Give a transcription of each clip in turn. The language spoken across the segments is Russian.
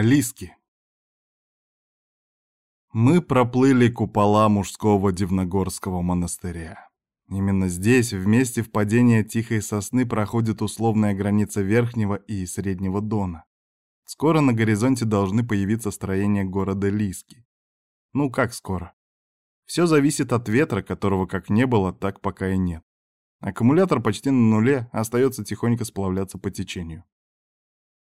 Лиски. Мы проплыли купола мужского Дивногорского монастыря. Именно здесь, в месте впадения Тихой Сосны, проходит условная граница Верхнего и Среднего Дона. Скоро на горизонте должны появиться строения города Лиски. Ну как скоро? Все зависит от ветра, которого как не было, так пока и нет. Аккумулятор почти на нуле, остается тихонько сплавляться по течению.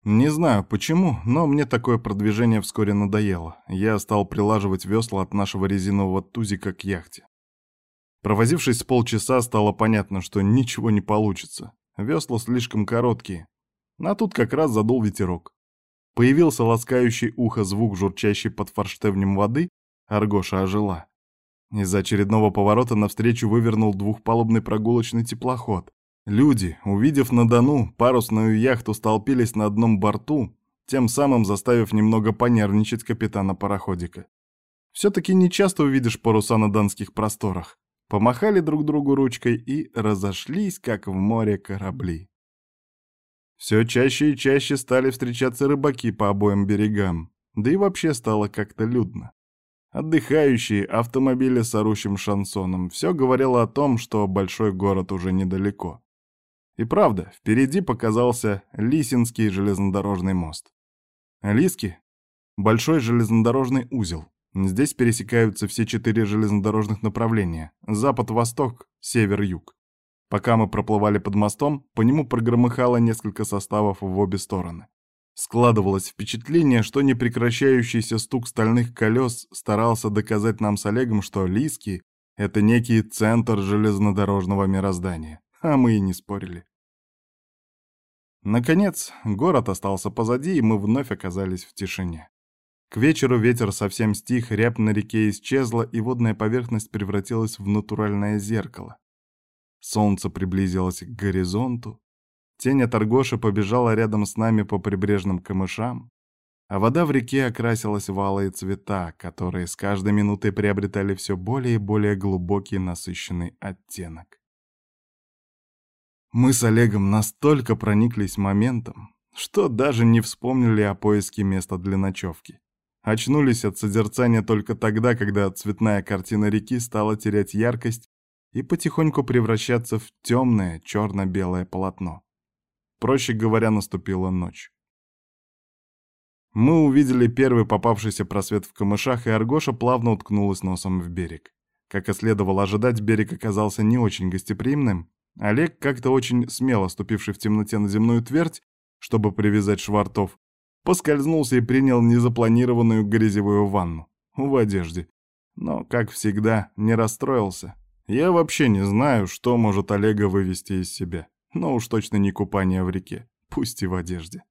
Не знаю почему, но мне такое продвижение вскоре надоело. Я стал прилаживать весла от нашего резинового тузика к яхте. Провозившись с полчаса, стало понятно, что ничего не получится. Весла слишком короткие. А тут как раз задул ветерок. Появился ласкающий ухо звук, журчащий под форштевнем воды, Аргоша ожила. Из-за очередного поворота навстречу вывернул двухпалубный прогулочный теплоход. Люди, увидев на Дону парусную яхту, столпились на одном борту, тем самым заставив немного понервничать капитана пароходика. Все-таки не часто увидишь паруса на донских просторах. Помахали друг другу ручкой и разошлись, как в море корабли. Все чаще и чаще стали встречаться рыбаки по обоим берегам, да и вообще стало как-то людно. Отдыхающие, автомобили с орущим шансоном — все говорило о том, что большой город уже недалеко. И правда, впереди показался Лисинский железнодорожный мост. Лиски — большой железнодорожный узел. Здесь пересекаются все четыре железнодорожных направления — запад-восток, север-юг. Пока мы проплывали под мостом, по нему прогромыхало несколько составов в обе стороны. Складывалось впечатление, что непрекращающийся стук стальных колес старался доказать нам с Олегом, что Лиски — это некий центр железнодорожного мироздания а мы и не спорили. Наконец, город остался позади, и мы вновь оказались в тишине. К вечеру ветер совсем стих, рябь на реке исчезла, и водная поверхность превратилась в натуральное зеркало. Солнце приблизилось к горизонту, тень от Аргоши побежала рядом с нами по прибрежным камышам, а вода в реке окрасилась в алые цвета, которые с каждой минутой приобретали все более и более глубокий насыщенный оттенок. Мы с Олегом настолько прониклись моментом, что даже не вспомнили о поиске места для ночевки. Очнулись от созерцания только тогда, когда цветная картина реки стала терять яркость и потихоньку превращаться в темное черно-белое полотно. Проще говоря, наступила ночь. Мы увидели первый попавшийся просвет в камышах, и Аргоша плавно уткнулась носом в берег. Как и следовало ожидать, берег оказался не очень гостеприимным, Олег, как-то очень смело ступивший в темноте на земную твердь, чтобы привязать швартов, поскользнулся и принял незапланированную грязевую ванну в одежде. Но, как всегда, не расстроился. Я вообще не знаю, что может Олега вывести из себя, но уж точно не купание в реке, пусть и в одежде.